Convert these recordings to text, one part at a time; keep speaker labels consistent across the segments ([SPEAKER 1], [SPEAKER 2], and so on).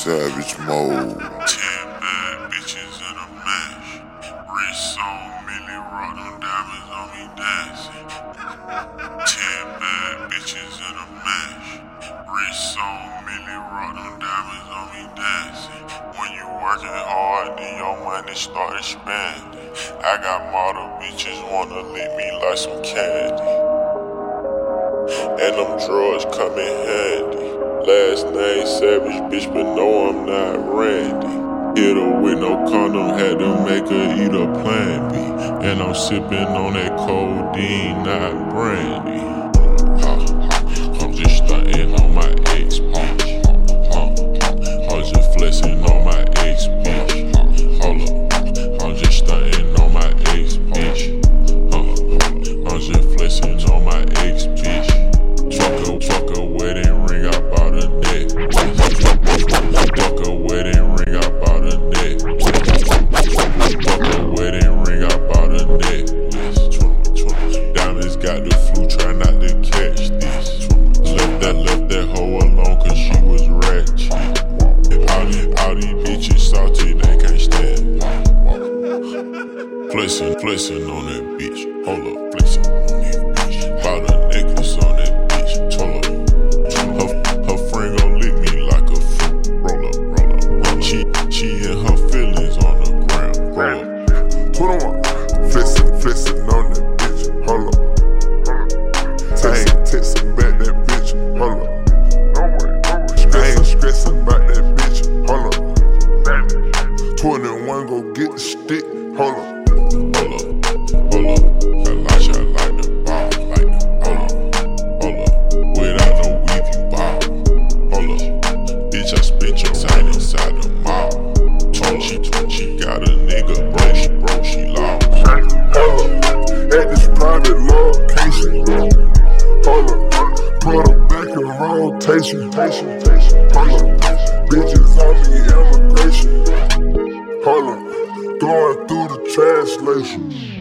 [SPEAKER 1] savage mode.
[SPEAKER 2] Ten bad bitches in a mash. Wrist on Milly Rock, diamonds on me dancing. Ten bad bitches in a mash. Wrist on Milly Rock, diamonds on me dancing. When you working hard, then your money start expanding. I got model bitches wanna lick me like some candy. And them drugs come in handy. Last name Savage, bitch, but no, I'm not Randy. Hit her with no condom, had to make her eat a plan B. And I'm sipping on that codeine, not brandy.
[SPEAKER 1] Stick. Hold up.
[SPEAKER 2] Hold up, hold up. I like I like the ball, like the hold up, hold up. Without no weave, you ball. Hold up, bitch, I spit your sign inside the mall. Told she, she got a nigga, bro, she broke, she lost.
[SPEAKER 1] Hold up. At this private location. Hold up. Her back in rotation. Hold up. Bitches on me immigration. Hold up. Going through the translation.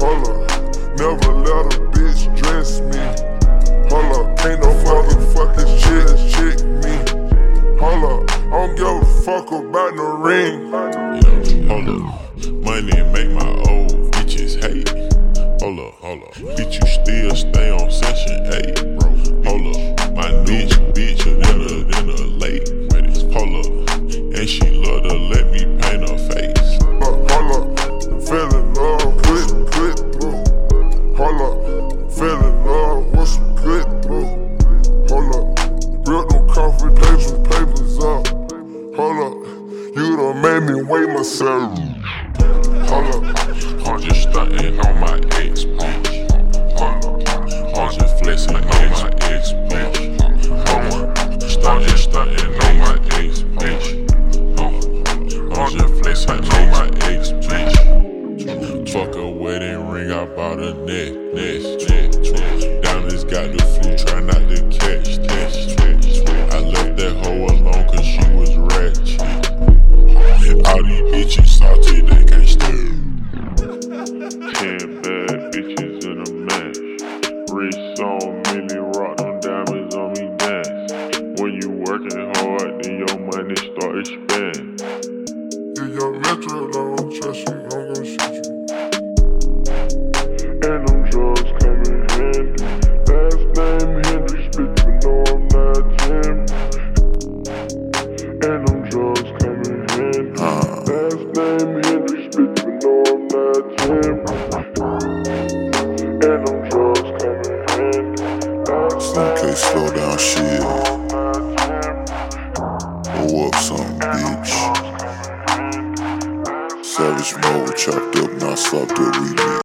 [SPEAKER 2] Hold up.
[SPEAKER 1] Never let a bitch dress me. Hold up. Ain't no motherfucking shit chick me. Hold up. I don't give a fuck about no ring.
[SPEAKER 2] Yeah, hold up. Money make my old bitches hate. Hold up, hold up. Bitch, you still stay on Section eight, bro. Hold up.
[SPEAKER 1] Made me weigh myself. Hold up.
[SPEAKER 2] I'm just stunting on my ex, bitch. Hold up. I'm just flexing on my ex, bitch. Hold up. I'm just stunting on my ex, bitch. I'm just flexing on my ex, bitch. Fuck a wedding ring, I bought a necklace. Diamonds got the flu, try not to catch this.
[SPEAKER 3] Slow down shit. Oh up some bitch. Savage mode chopped up, not slopped up remix.